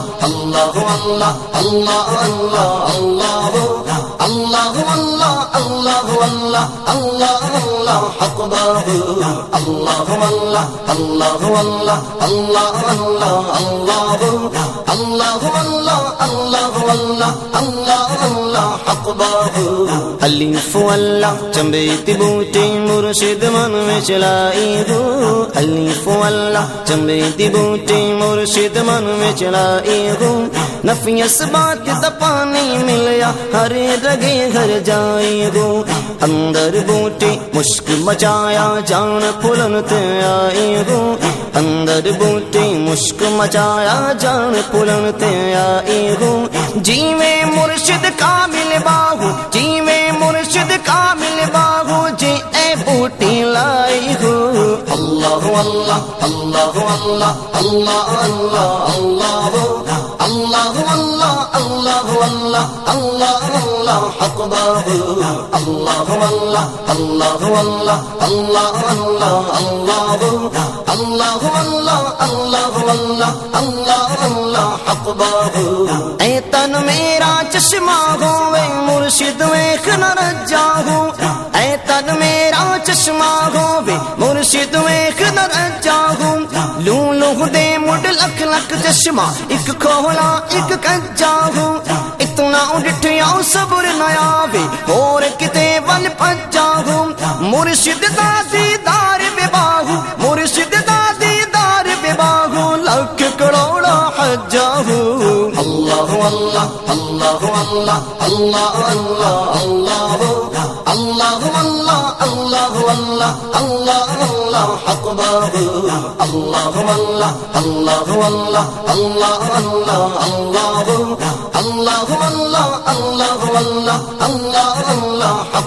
اللہ اللہ اللہ اللہ اللہ اللہ اللہ اللہ اللہ اللہ اللہ حق اللہ اللہ اللہ اللہ اللہ اللہ اللہ اللہ اللہ اللہ اللہ اللہ اخباه چمبیتی مرشد من چمبیتی مرشد من ملیا ہر گھر اندر بوٹے مشک مچایا. جان پھولن تے آئی گو. اندر بوٹی مشک مچایا. جان پھولن تے آئی گو. جی میں مرشد کامل اللہ اللہ اللہ اللہ اللہ اللہ اللہ اللہ اللہ اللہ اللہ حق باب اللہ اللہ اللہ اللہ اللہ اللہ اللہ اللہ اللہ اللہ اللہ اللہ اللہ حق باب اے تن میرا چشمہ ہوئے مرشد ویخ نہ رجا ہو اے تن میرا چشمہ ہوئے مرشد ویخ دے لکھ لکھ چشمہ ایک کھولا ایک کجا ہو اتنا اڈٹھیا صبر نیا وے اور کتے ون پجا ہو مرشد دا دیدار بے باہو مرشد دا دیدار بے باہو لکھ کروڑا حجا ہو اللہ اللہ اللہ اللہ اللہ اللہ اللہ اللہ اللہ اللہ اللہ اللہ اللہ اللہ اللہ اللہ اللہ اللہ اللہ اللہ اللہ اللہ اللہ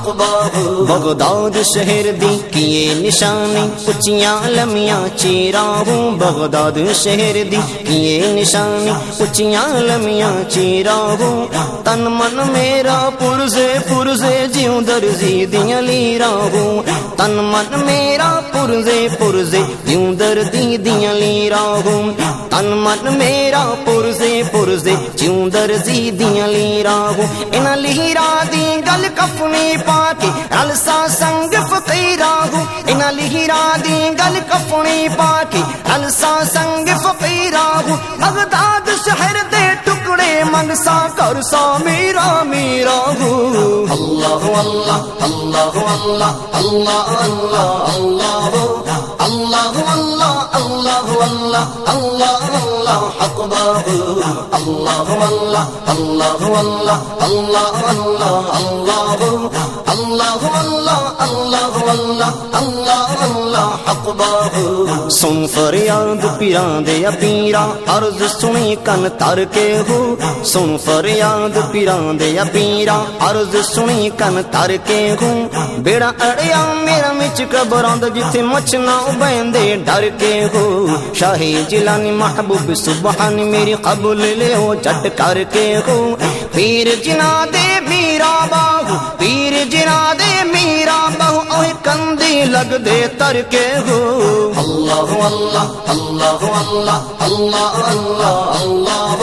بغداد شہر دی کیے نشانی اچیاں لمیاں چیرا ہوں بغداد شہر دی کیے نشانی اچیاں لمیاں چیرا ہوں تن من میرا پرزے پرزے جیوں درزی دیاں لیرا ہوں تن من میرا پرزے پرزے جیوں دردی دیاں لیرا ہوں تن من میرا پرزے پرزے جیوں درزی دیاں لیرا ہوں انہاں لیرا دی گل کفنی پا کے رلسا سنگ فقیرا ہوں انہاں لیرا دی گل کفنی پا کے رلسا سنگ فقیرا ہوں بغداد شہر دے ٹکڑے منگسا کرسا میرا میرا ہوں اللہ اللہ اللہ اللہ اللہ اللہ اللہ اللہ اللہ اللہ اللہ اللہ اللہ اللہ اللہ اللہ اللہ اللہ اللہ اللہ اللہ اللہ اللہ اللہ اللہ سن فریاد پیران دے پیرا عرض سنی کن تر کے ہو سن فریاد پیران دے پیرا عرض سنی کن تر کے ہو بیڑا اڑیا میرا مچ قبراں دا جتھے مچنا بیندے ڈر کے ہو شاہی جلانی محبوب سبحان میری قبول لے ہو جٹ کر کے ہو پیر جنا دے میرا باہو پیر جنا کندی لگ دے تر کے ہو اللہ اللہ اللہ اللہ اللہ اللہ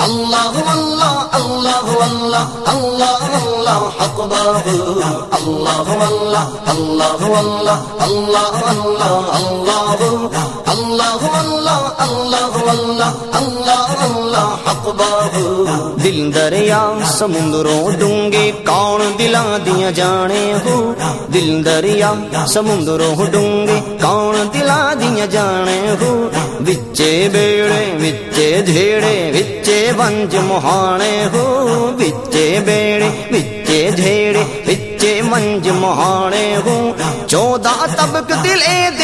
اللہ اللہ اللہ اللہ اللہ اللہ اللہ حق باب اللہ اللہ اللہ اللہ اللہ اللہ اللہ اللہ اللہ اللہ اللہ اللہ اللہ حق باب دل دریا سمندروں ڈونگے کون دلاں دیاں جانے ہو دل دریا سمندروں ڈونگے کون دلاں دیاں جانے ہو وچے بیڑے وچے جھیڑے وچے ونج مہانے ہو وچے بیڑے وچے جھیڑے وچے منج مہانے ہو چودہ طبق دلے دے